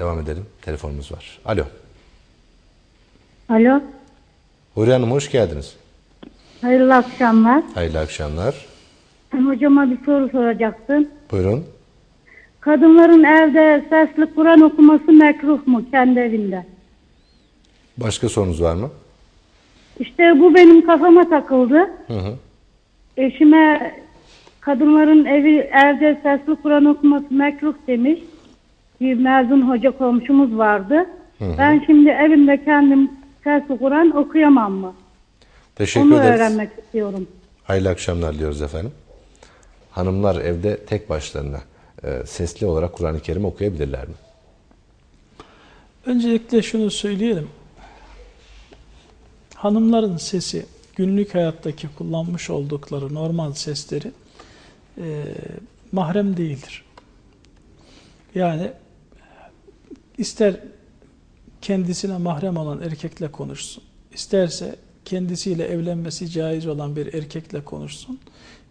devam edelim. Telefonumuz var. Alo. Alo, Huriye Hanım hoş geldiniz. hayırlı akşamlar. Hayırlı akşamlar. Ben hocama bir soru soracaktım. Buyurun. Kadınların evde sesli Kur'an okuması mekruh mu kendi evinde? Başka sorunuz var mı? İşte bu benim kafama takıldı. Hı hı. Eşime kadınların evi evde sesli Kur'an okuması mekruh demiş. Bir mezun hoca komşumuz vardı. Ben şimdi evimde kendim sesli Kur'an okuyamam mı? Teşekkür Onu ederiz. öğrenmek istiyorum. Hayırlı akşamlar diyoruz efendim. Hanımlar evde tek başlarına e, sesli olarak Kur'an-ı Kerim okuyabilirler mi? Öncelikle şunu söyleyelim. Hanımların sesi günlük hayattaki kullanmış oldukları normal sesleri e, mahrem değildir. Yani ister kendisine mahrem olan erkekle konuşsun, isterse kendisiyle evlenmesi caiz olan bir erkekle konuşsun.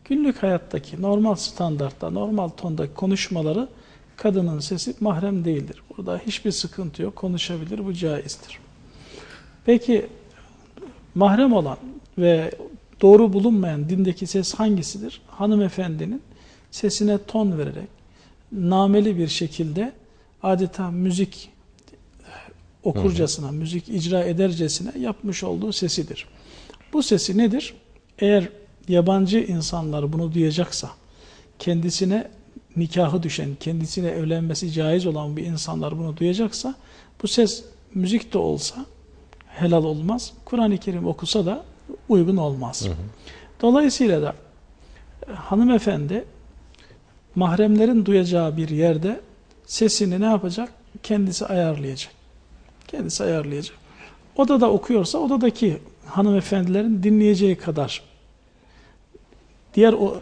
Günlük hayattaki normal standartta, normal tondaki konuşmaları kadının sesi mahrem değildir. Burada hiçbir sıkıntı yok, konuşabilir, bu caizdir. Peki mahrem olan ve doğru bulunmayan dindeki ses hangisidir? Hanımefendinin sesine ton vererek nameli bir şekilde adeta müzik okurcasına, müzik icra edercesine yapmış olduğu sesidir. Bu sesi nedir? Eğer yabancı insanlar bunu duyacaksa, kendisine nikahı düşen, kendisine evlenmesi caiz olan bir insanlar bunu duyacaksa, bu ses müzik de olsa helal olmaz. Kur'an-ı Kerim okusa da uygun olmaz. Dolayısıyla da e, hanımefendi mahremlerin duyacağı bir yerde sesini ne yapacak? Kendisi ayarlayacak. Kendisi ayarlayacak. Odada okuyorsa odadaki hanımefendilerin dinleyeceği kadar diğer o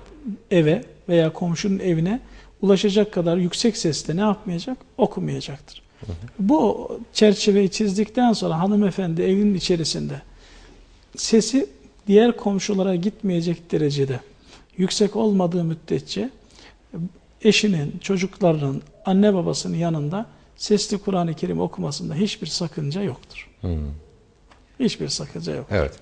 eve veya komşunun evine ulaşacak kadar yüksek sesle ne yapmayacak? Okumayacaktır. Bu çerçeveyi çizdikten sonra hanımefendi evinin içerisinde sesi diğer komşulara gitmeyecek derecede yüksek olmadığı müddetçe eşinin, çocuklarının, anne babasının yanında sesli Kur'an-ı Kerim okumasında hiçbir sakınca yoktur. Hiçbir sakınca yok. Evet.